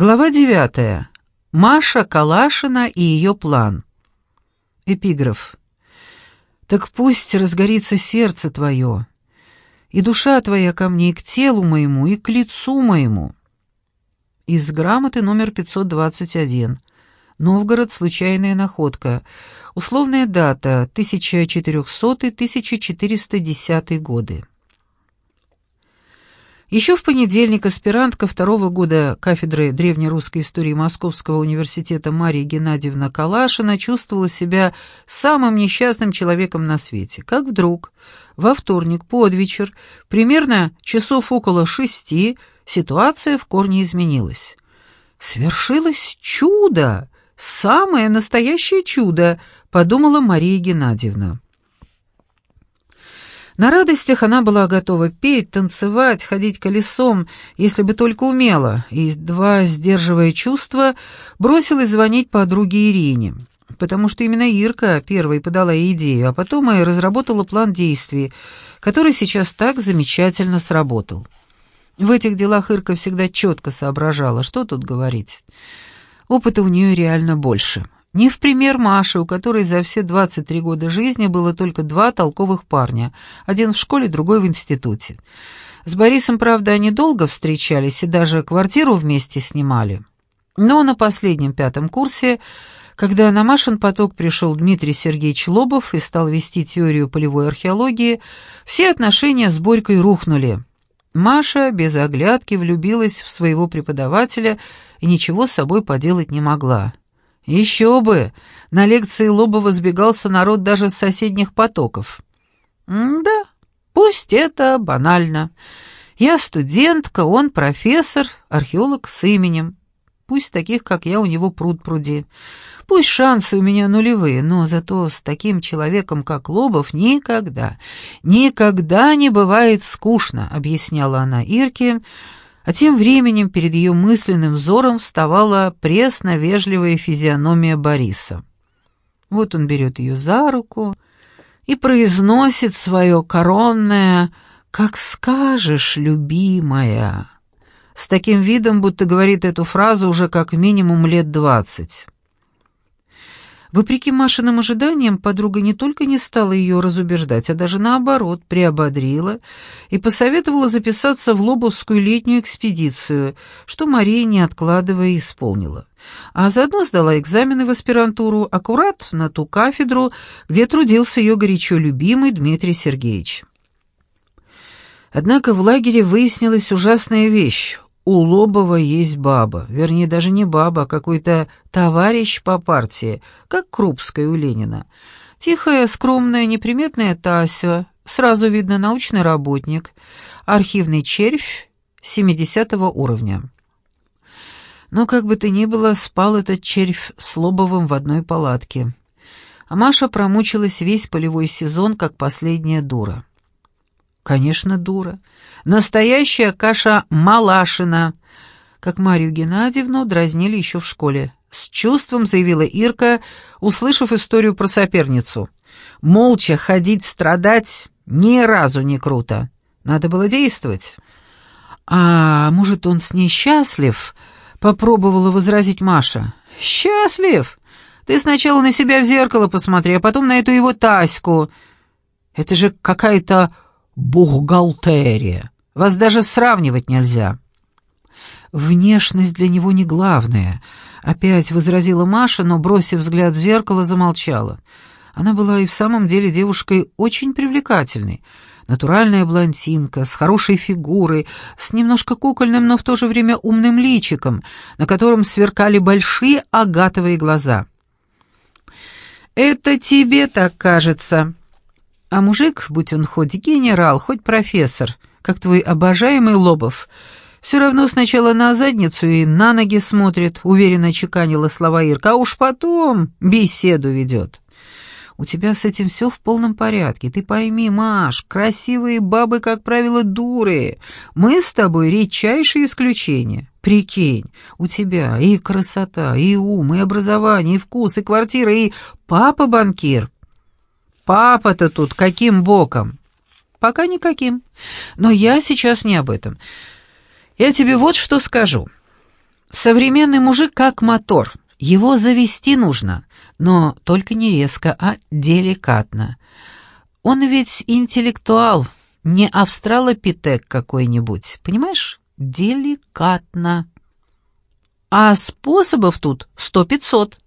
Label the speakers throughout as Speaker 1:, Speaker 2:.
Speaker 1: Глава девятая. Маша Калашина и ее план. Эпиграф. «Так пусть разгорится сердце твое, и душа твоя ко мне и к телу моему, и к лицу моему». Из грамоты номер 521. Новгород. Случайная находка. Условная дата 1400-1410 годы. Еще в понедельник аспирантка второго года кафедры древнерусской истории Московского университета Мария Геннадьевна Калашина чувствовала себя самым несчастным человеком на свете. Как вдруг во вторник под вечер, примерно часов около шести, ситуация в корне изменилась. «Свершилось чудо! Самое настоящее чудо!» — подумала Мария Геннадьевна. На радостях она была готова петь, танцевать, ходить колесом, если бы только умела, и, едва сдерживая чувства, бросилась звонить подруге Ирине, потому что именно Ирка первой подала ей идею, а потом и разработала план действий, который сейчас так замечательно сработал. В этих делах Ирка всегда четко соображала, что тут говорить. Опыта у нее реально больше. Не в пример Маши, у которой за все 23 года жизни было только два толковых парня, один в школе, другой в институте. С Борисом, правда, они долго встречались и даже квартиру вместе снимали. Но на последнем пятом курсе, когда на Машин поток пришел Дмитрий Сергеевич Лобов и стал вести теорию полевой археологии, все отношения с Борькой рухнули. Маша без оглядки влюбилась в своего преподавателя и ничего с собой поделать не могла. Еще бы! На лекции Лобова сбегался народ даже с соседних потоков. да, пусть это банально. Я студентка, он профессор, археолог с именем. Пусть таких, как я, у него пруд пруди. Пусть шансы у меня нулевые, но зато с таким человеком, как Лобов, никогда, никогда не бывает скучно, объясняла она Ирке, а тем временем перед ее мысленным взором вставала пресно-вежливая физиономия Бориса. Вот он берет ее за руку и произносит свое коронное «Как скажешь, любимая», с таким видом, будто говорит эту фразу уже как минимум лет двадцать. Вопреки Машиным ожиданиям, подруга не только не стала ее разубеждать, а даже наоборот, приободрила и посоветовала записаться в Лобовскую летнюю экспедицию, что Мария, не откладывая, исполнила. А заодно сдала экзамены в аспирантуру аккурат на ту кафедру, где трудился ее горячо любимый Дмитрий Сергеевич. Однако в лагере выяснилась ужасная вещь у Лобова есть баба, вернее, даже не баба, а какой-то товарищ по партии, как Крупская у Ленина. Тихая, скромная, неприметная Тася, сразу видно научный работник, архивный червь 70 уровня. Но как бы то ни было, спал этот червь с Лобовым в одной палатке. А Маша промучилась весь полевой сезон, как последняя дура. Конечно, дура. Настоящая каша Малашина. Как Марию Геннадьевну дразнили еще в школе. С чувством заявила Ирка, услышав историю про соперницу. Молча ходить страдать ни разу не круто. Надо было действовать. «А может, он с ней счастлив?» — попробовала возразить Маша. «Счастлив? Ты сначала на себя в зеркало посмотри, а потом на эту его Таську. Это же какая-то бухгалтерия. Вас даже сравнивать нельзя». «Внешность для него не главное», — опять возразила Маша, но, бросив взгляд в зеркало, замолчала. Она была и в самом деле девушкой очень привлекательной. Натуральная блондинка, с хорошей фигурой, с немножко кукольным, но в то же время умным личиком, на котором сверкали большие агатовые глаза. «Это тебе так кажется», а мужик, будь он хоть генерал, хоть профессор, как твой обожаемый Лобов, все равно сначала на задницу и на ноги смотрит, уверенно чеканила слова Ирка, а уж потом беседу ведет. У тебя с этим все в полном порядке. Ты пойми, Маш, красивые бабы, как правило, дуры. Мы с тобой редчайшие исключения. Прикинь, у тебя и красота, и ум, и образование, и вкус, и квартира, и папа банкир. Папа-то тут каким боком? Пока никаким. Но я сейчас не об этом. Я тебе вот что скажу. Современный мужик как мотор. Его завести нужно, но только не резко, а деликатно. Он ведь интеллектуал, не австралопитек какой-нибудь, понимаешь? Деликатно. А способов тут сто пятьсот.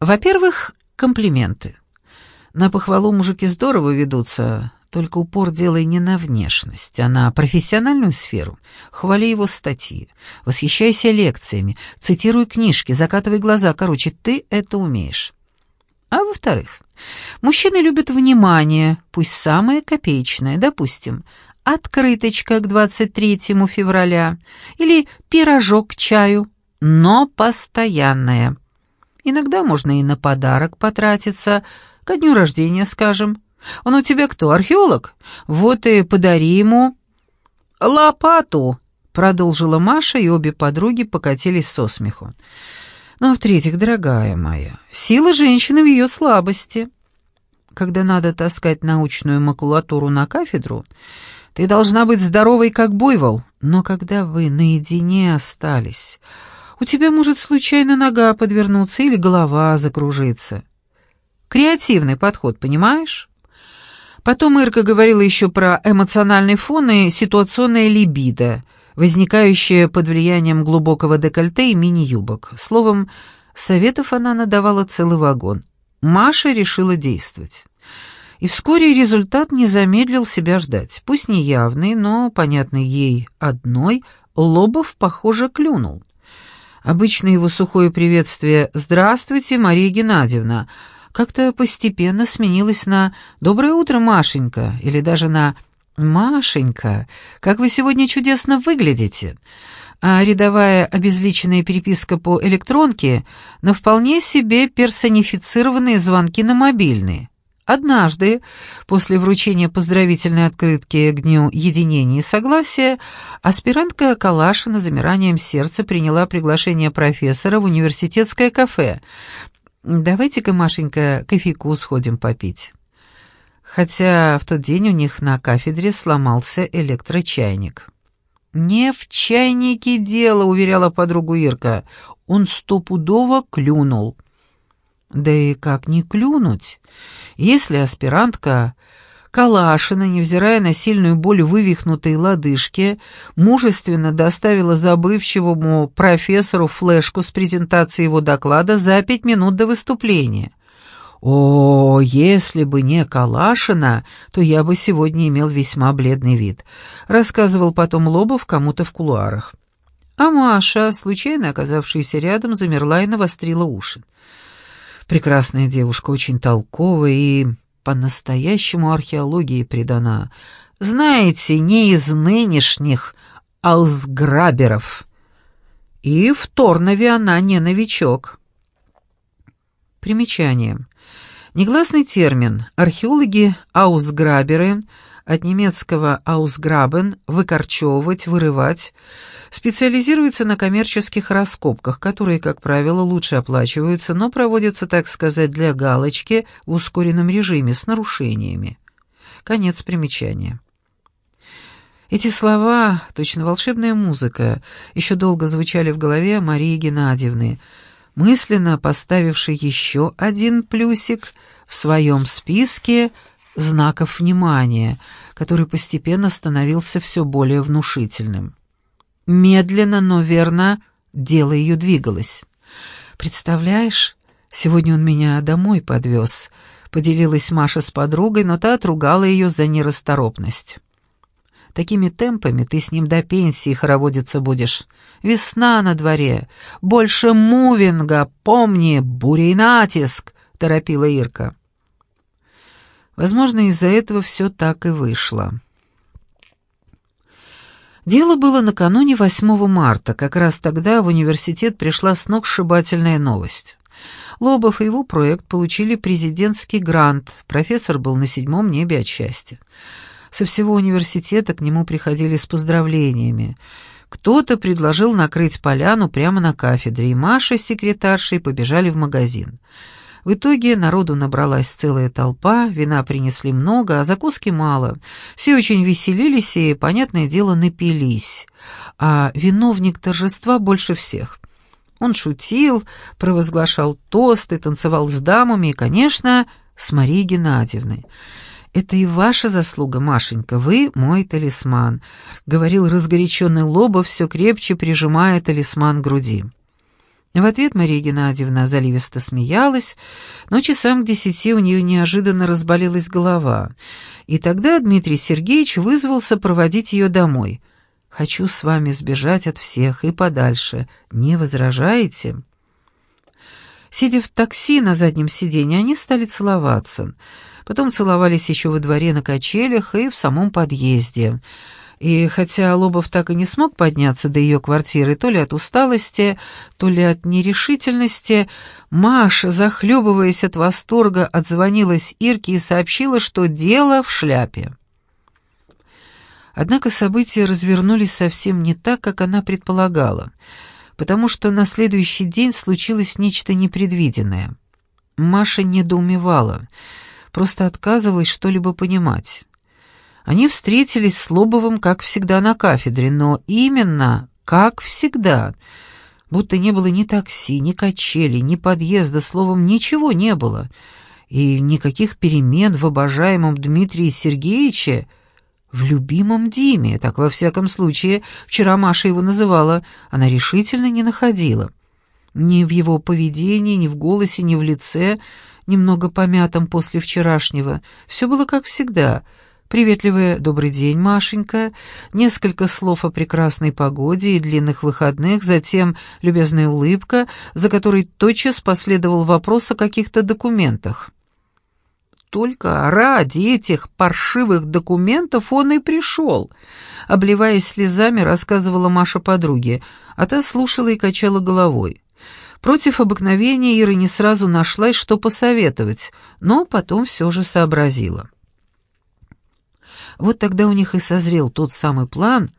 Speaker 1: Во-первых, комплименты. На похвалу мужики здорово ведутся, только упор делай не на внешность, а на профессиональную сферу. Хвали его статьи, восхищайся лекциями, цитируй книжки, закатывай глаза. Короче, ты это умеешь. А во-вторых, мужчины любят внимание, пусть самое копеечное, допустим, открыточка к 23 февраля или пирожок к чаю, но постоянное. Иногда можно и на подарок потратиться, ко дню рождения, скажем. Он у тебя кто, археолог? Вот и подари ему лопату, продолжила Маша, и обе подруги покатились со смеху. Ну, а в-третьих, дорогая моя, сила женщины в ее слабости. Когда надо таскать научную макулатуру на кафедру, ты должна быть здоровой, как буйвол. Но когда вы наедине остались, у тебя может случайно нога подвернуться или голова закружиться. Креативный подход, понимаешь? Потом Ирка говорила еще про эмоциональный фон и ситуационное либидо, возникающее под влиянием глубокого декольте и мини-юбок. Словом, советов она надавала целый вагон. Маша решила действовать. И вскоре результат не замедлил себя ждать. Пусть не явный, но понятный ей одной, Лобов, похоже, клюнул. Обычно его сухое приветствие «Здравствуйте, Мария Геннадьевна» как-то постепенно сменилось на «Доброе утро, Машенька» или даже на «Машенька, как вы сегодня чудесно выглядите», а рядовая обезличенная переписка по электронке на вполне себе персонифицированные звонки на мобильные. Однажды, после вручения поздравительной открытки к Дню Единения и Согласия, аспирантка Калашина замиранием сердца приняла приглашение профессора в университетское кафе, Давайте-ка, Машенька, кофейку сходим попить. Хотя в тот день у них на кафедре сломался электрочайник. «Не в чайнике дело», — уверяла подругу Ирка. «Он стопудово клюнул». «Да и как не клюнуть, если аспирантка Калашина, невзирая на сильную боль вывихнутой лодыжки, мужественно доставила забывчивому профессору флешку с презентацией его доклада за пять минут до выступления. «О, если бы не Калашина, то я бы сегодня имел весьма бледный вид», — рассказывал потом Лобов кому-то в кулуарах. А Маша, случайно оказавшаяся рядом, замерла и навострила уши. Прекрасная девушка, очень толковая и по-настоящему археологии предана. Знаете, не из нынешних алсграберов. И в Торнове она не новичок. Примечание. Негласный термин. Археологи аусграберы от немецкого «ausgraben» — «выкорчевывать», «вырывать», специализируется на коммерческих раскопках, которые, как правило, лучше оплачиваются, но проводятся, так сказать, для галочки в ускоренном режиме с нарушениями. Конец примечания. Эти слова, точно волшебная музыка, еще долго звучали в голове Марии Геннадьевны, мысленно поставившей еще один плюсик в своем списке знаков внимания, который постепенно становился все более внушительным. Медленно, но верно, дело ее двигалось. «Представляешь, сегодня он меня домой подвез», — поделилась Маша с подругой, но та отругала ее за нерасторопность. «Такими темпами ты с ним до пенсии хороводиться будешь. Весна на дворе, больше мувинга, помни, буря и натиск», — торопила Ирка. Возможно, из-за этого все так и вышло. Дело было накануне 8 марта, как раз тогда в университет пришла сногсшибательная новость. Лобов и его проект получили президентский грант, профессор был на седьмом небе от счастья. Со всего университета к нему приходили с поздравлениями. Кто-то предложил накрыть поляну прямо на кафедре, и Маша с секретаршей побежали в магазин. В итоге народу набралась целая толпа, вина принесли много, а закуски мало. Все очень веселились и, понятное дело, напились. А виновник торжества больше всех. Он шутил, провозглашал тосты, танцевал с дамами и, конечно, с Марией Геннадьевной. «Это и ваша заслуга, Машенька, вы мой талисман», — говорил разгоряченный Лобов, все крепче прижимая талисман к груди. В ответ Мария Геннадьевна заливисто смеялась, но часам к десяти у нее неожиданно разболелась голова, и тогда Дмитрий Сергеевич вызвался проводить ее домой. «Хочу с вами сбежать от всех и подальше. Не возражаете?» Сидя в такси на заднем сиденье, они стали целоваться. Потом целовались еще во дворе на качелях и в самом подъезде — и хотя Лобов так и не смог подняться до ее квартиры, то ли от усталости, то ли от нерешительности, Маша, захлебываясь от восторга, отзвонилась Ирке и сообщила, что дело в шляпе. Однако события развернулись совсем не так, как она предполагала, потому что на следующий день случилось нечто непредвиденное. Маша недоумевала, просто отказывалась что-либо понимать. Они встретились с Лобовым, как всегда, на кафедре, но именно как всегда. Будто не было ни такси, ни качелей, ни подъезда, словом, ничего не было. И никаких перемен в обожаемом Дмитрии Сергеевиче, в любимом Диме, так во всяком случае, вчера Маша его называла, она решительно не находила. Ни в его поведении, ни в голосе, ни в лице, немного помятом после вчерашнего. Все было как всегда — Приветливое «добрый день, Машенька», несколько слов о прекрасной погоде и длинных выходных, затем любезная улыбка, за которой тотчас последовал вопрос о каких-то документах. Только ради этих паршивых документов он и пришел. Обливаясь слезами, рассказывала Маша подруге, а та слушала и качала головой. Против обыкновения Ира не сразу нашлась, что посоветовать, но потом все же сообразила. Вот тогда у них и созрел тот самый план,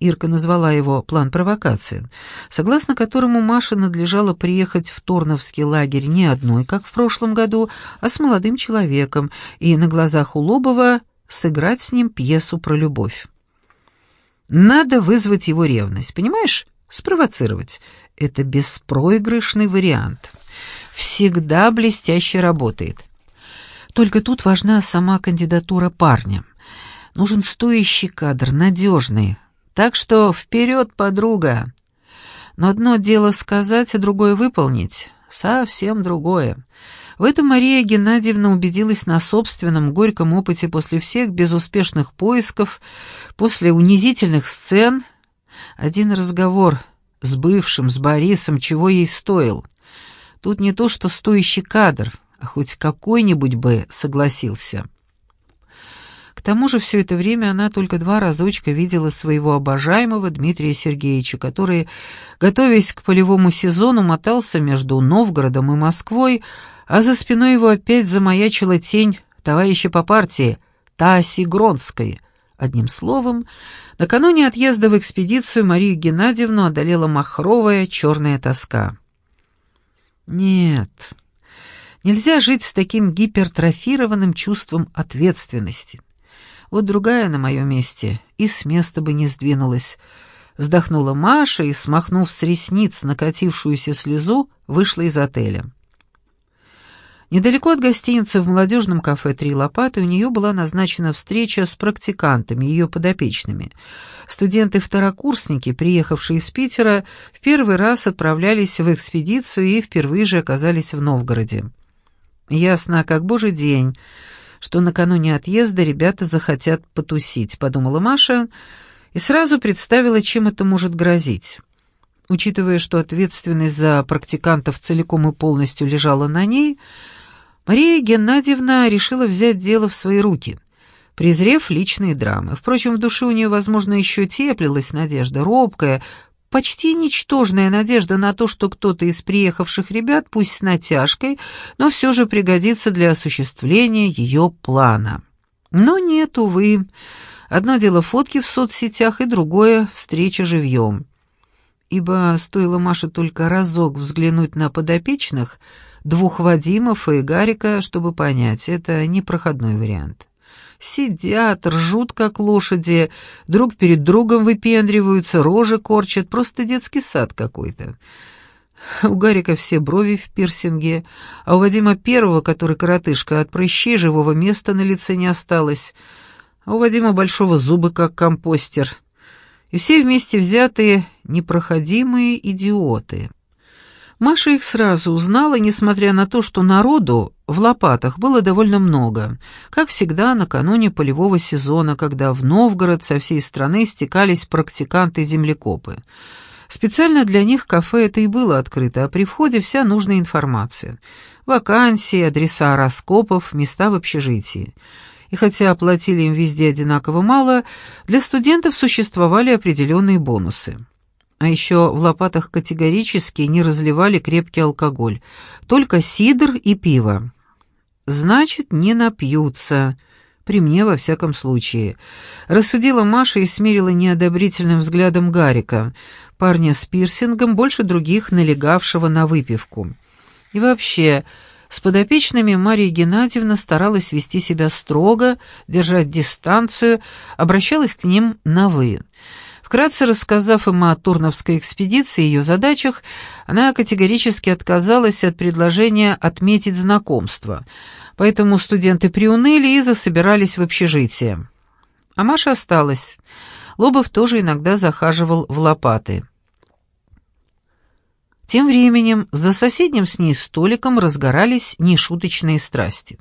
Speaker 1: Ирка назвала его «план провокации», согласно которому Маше надлежало приехать в Торновский лагерь не одной, как в прошлом году, а с молодым человеком и на глазах у Лобова сыграть с ним пьесу про любовь. Надо вызвать его ревность, понимаешь? Спровоцировать. Это беспроигрышный вариант. Всегда блестяще работает. Только тут важна сама кандидатура парня. Нужен стоящий кадр, надежный. Так что вперед, подруга. Но одно дело сказать, а другое выполнить. Совсем другое. В этом Мария Геннадьевна убедилась на собственном горьком опыте после всех безуспешных поисков, после унизительных сцен. Один разговор с бывшим, с Борисом, чего ей стоил. Тут не то, что стоящий кадр, а хоть какой-нибудь бы согласился тому же все это время она только два разочка видела своего обожаемого Дмитрия Сергеевича, который, готовясь к полевому сезону, мотался между Новгородом и Москвой, а за спиной его опять замаячила тень товарища по партии Таси Гронской. Одним словом, накануне отъезда в экспедицию Марию Геннадьевну одолела махровая черная тоска. Нет, нельзя жить с таким гипертрофированным чувством ответственности. Вот другая на моем месте и с места бы не сдвинулась. Вздохнула Маша и, смахнув с ресниц накатившуюся слезу, вышла из отеля. Недалеко от гостиницы в молодежном кафе «Три лопаты» у нее была назначена встреча с практикантами, ее подопечными. Студенты-второкурсники, приехавшие из Питера, в первый раз отправлялись в экспедицию и впервые же оказались в Новгороде. Ясно, как божий день, что накануне отъезда ребята захотят потусить, подумала Маша и сразу представила, чем это может грозить. Учитывая, что ответственность за практикантов целиком и полностью лежала на ней, Мария Геннадьевна решила взять дело в свои руки, презрев личные драмы. Впрочем, в душе у нее, возможно, еще теплилась надежда, робкая, почти ничтожная надежда на то, что кто-то из приехавших ребят, пусть с натяжкой, но все же пригодится для осуществления ее плана. Но нет, увы. Одно дело фотки в соцсетях, и другое — встреча живьем. ибо стоило Маше только разок взглянуть на подопечных, двух Вадимов и Гарика, чтобы понять, это непроходной вариант. Сидят, ржут, как лошади, друг перед другом выпендриваются, рожи корчат, просто детский сад какой-то. У Гарика все брови в пирсинге, а у Вадима первого, который коротышка, от прыщей живого места на лице не осталось, а у Вадима большого зубы, как компостер. И все вместе взятые непроходимые идиоты. Маша их сразу узнала, несмотря на то, что народу в лопатах было довольно много, как всегда накануне полевого сезона, когда в Новгород со всей страны стекались практиканты-землекопы. Специально для них кафе это и было открыто, а при входе вся нужная информация. Вакансии, адреса раскопов, места в общежитии. И хотя оплатили им везде одинаково мало, для студентов существовали определенные бонусы. А еще в лопатах категорически не разливали крепкий алкоголь, только сидр и пиво. Значит, не напьются. При мне, во всяком случае. Рассудила Маша и смирила неодобрительным взглядом Гарика, парня с пирсингом, больше других налегавшего на выпивку. И вообще, с подопечными Мария Геннадьевна старалась вести себя строго, держать дистанцию, обращалась к ним на «вы». Вкратце рассказав им о Турновской экспедиции и ее задачах, она категорически отказалась от предложения отметить знакомство, поэтому студенты приуныли и засобирались в общежитие. А Маша осталась. Лобов тоже иногда захаживал в лопаты. Тем временем за соседним с ней столиком разгорались нешуточные страсти.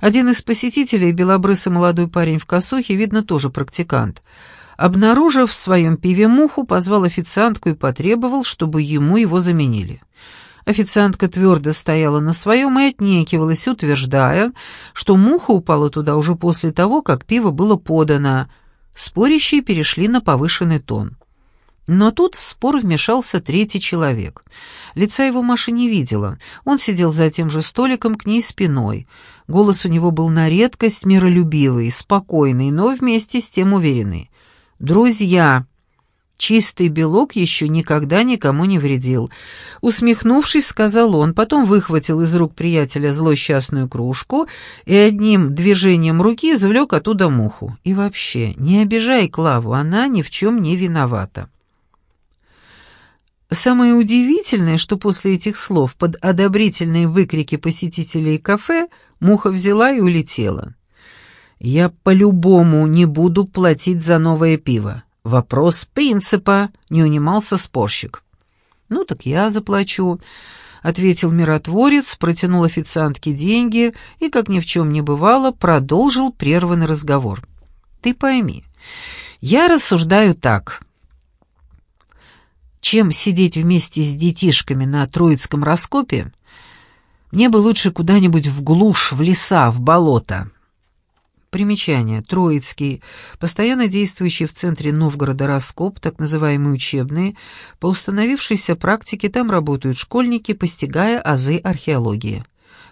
Speaker 1: Один из посетителей, белобрысый молодой парень в косухе, видно, тоже практикант — Обнаружив в своем пиве муху, позвал официантку и потребовал, чтобы ему его заменили. Официантка твердо стояла на своем и отнекивалась, утверждая, что муха упала туда уже после того, как пиво было подано. Спорящие перешли на повышенный тон. Но тут в спор вмешался третий человек. Лица его Маша не видела. Он сидел за тем же столиком к ней спиной. Голос у него был на редкость миролюбивый, спокойный, но вместе с тем уверенный. «Друзья!» Чистый белок еще никогда никому не вредил. Усмехнувшись, сказал он, потом выхватил из рук приятеля злосчастную кружку и одним движением руки извлек оттуда муху. И вообще, не обижай Клаву, она ни в чем не виновата. Самое удивительное, что после этих слов под одобрительные выкрики посетителей кафе муха взяла и улетела. «Я по-любому не буду платить за новое пиво. Вопрос принципа», — не унимался спорщик. «Ну так я заплачу», — ответил миротворец, протянул официантке деньги и, как ни в чем не бывало, продолжил прерванный разговор. «Ты пойми, я рассуждаю так. Чем сидеть вместе с детишками на Троицком раскопе, мне бы лучше куда-нибудь в глушь, в леса, в болото». Примечание. Троицкий. Постоянно действующий в центре Новгорода раскоп, так называемые учебные. По установившейся практике там работают школьники, постигая азы археологии.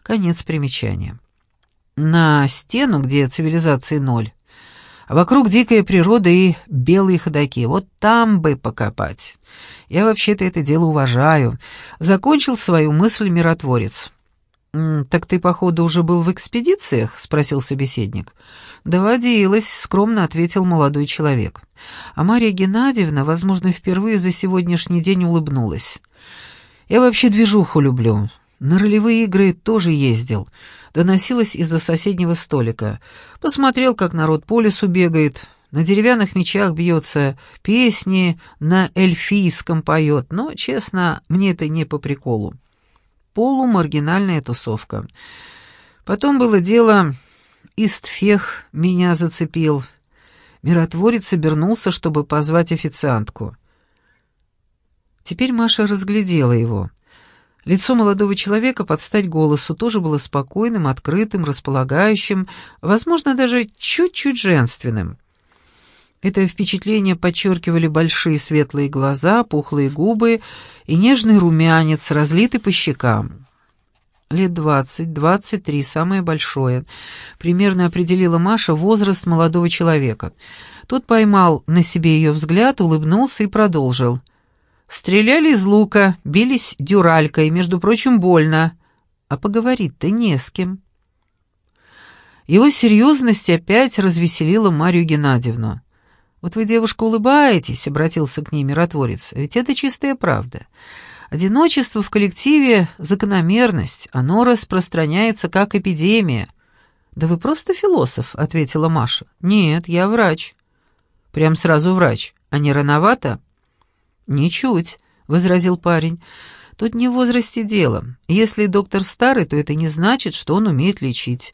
Speaker 1: Конец примечания. На стену, где цивилизации ноль, а вокруг дикая природа и белые ходаки. Вот там бы покопать. Я вообще-то это дело уважаю. Закончил свою мысль миротворец. «Так ты, походу, уже был в экспедициях?» — спросил собеседник. «Доводилось», — скромно ответил молодой человек. А Мария Геннадьевна, возможно, впервые за сегодняшний день улыбнулась. «Я вообще движуху люблю. На ролевые игры тоже ездил». Доносилось из-за соседнего столика. Посмотрел, как народ по лесу бегает, на деревянных мечах бьется, песни на эльфийском поет, но, честно, мне это не по приколу полумаргинальная тусовка. Потом было дело, Истфех меня зацепил. Миротворец обернулся, чтобы позвать официантку. Теперь Маша разглядела его. Лицо молодого человека под стать голосу тоже было спокойным, открытым, располагающим, возможно, даже чуть-чуть женственным. Это впечатление подчеркивали большие светлые глаза, пухлые губы и нежный румянец, разлитый по щекам. Лет двадцать, двадцать три, самое большое. Примерно определила Маша возраст молодого человека. Тот поймал на себе ее взгляд, улыбнулся и продолжил. Стреляли из лука, бились дюралькой, между прочим, больно. А поговорить-то не с кем. Его серьезность опять развеселила Марию Геннадьевну. «Вот вы, девушка, улыбаетесь», — обратился к ней миротворец, — «ведь это чистая правда. Одиночество в коллективе — закономерность, оно распространяется как эпидемия». «Да вы просто философ», — ответила Маша. «Нет, я врач». «Прям сразу врач. А не рановато?» «Ничуть», — возразил парень. «Тут не в возрасте дело. Если доктор старый, то это не значит, что он умеет лечить.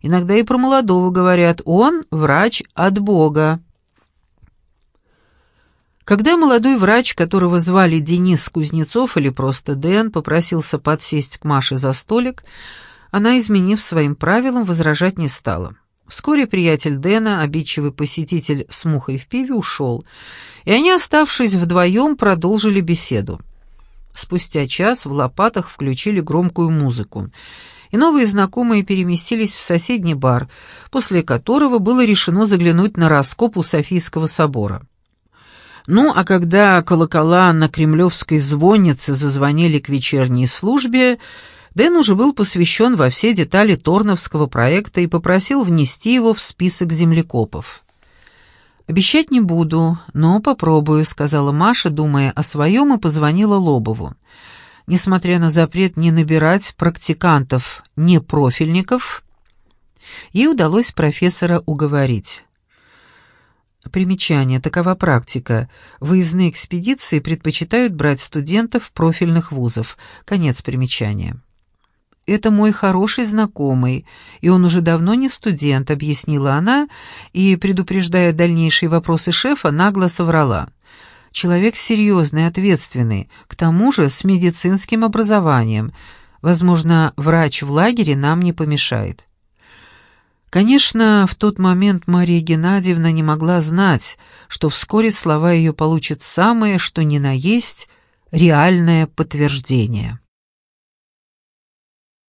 Speaker 1: Иногда и про молодого говорят, он врач от Бога. Когда молодой врач, которого звали Денис Кузнецов или просто Дэн, попросился подсесть к Маше за столик, она, изменив своим правилам, возражать не стала. Вскоре приятель Дэна, обидчивый посетитель с мухой в пиве, ушел, и они, оставшись вдвоем, продолжили беседу. Спустя час в лопатах включили громкую музыку, и новые знакомые переместились в соседний бар, после которого было решено заглянуть на раскоп у Софийского собора. Ну, а когда колокола на Кремлевской звоннице зазвонили к вечерней службе, Дэн уже был посвящен во все детали Торновского проекта и попросил внести его в список землекопов. «Обещать не буду, но попробую», — сказала Маша, думая о своем, и позвонила Лобову несмотря на запрет не набирать практикантов, не профильников, ей удалось профессора уговорить. Примечание. Такова практика. Выездные экспедиции предпочитают брать студентов профильных вузов. Конец примечания. «Это мой хороший знакомый, и он уже давно не студент», — объяснила она, и, предупреждая дальнейшие вопросы шефа, нагло соврала. Человек серьезный, ответственный, к тому же с медицинским образованием. Возможно, врач в лагере нам не помешает. Конечно, в тот момент Мария Геннадьевна не могла знать, что вскоре слова ее получат самое, что ни на есть, реальное подтверждение.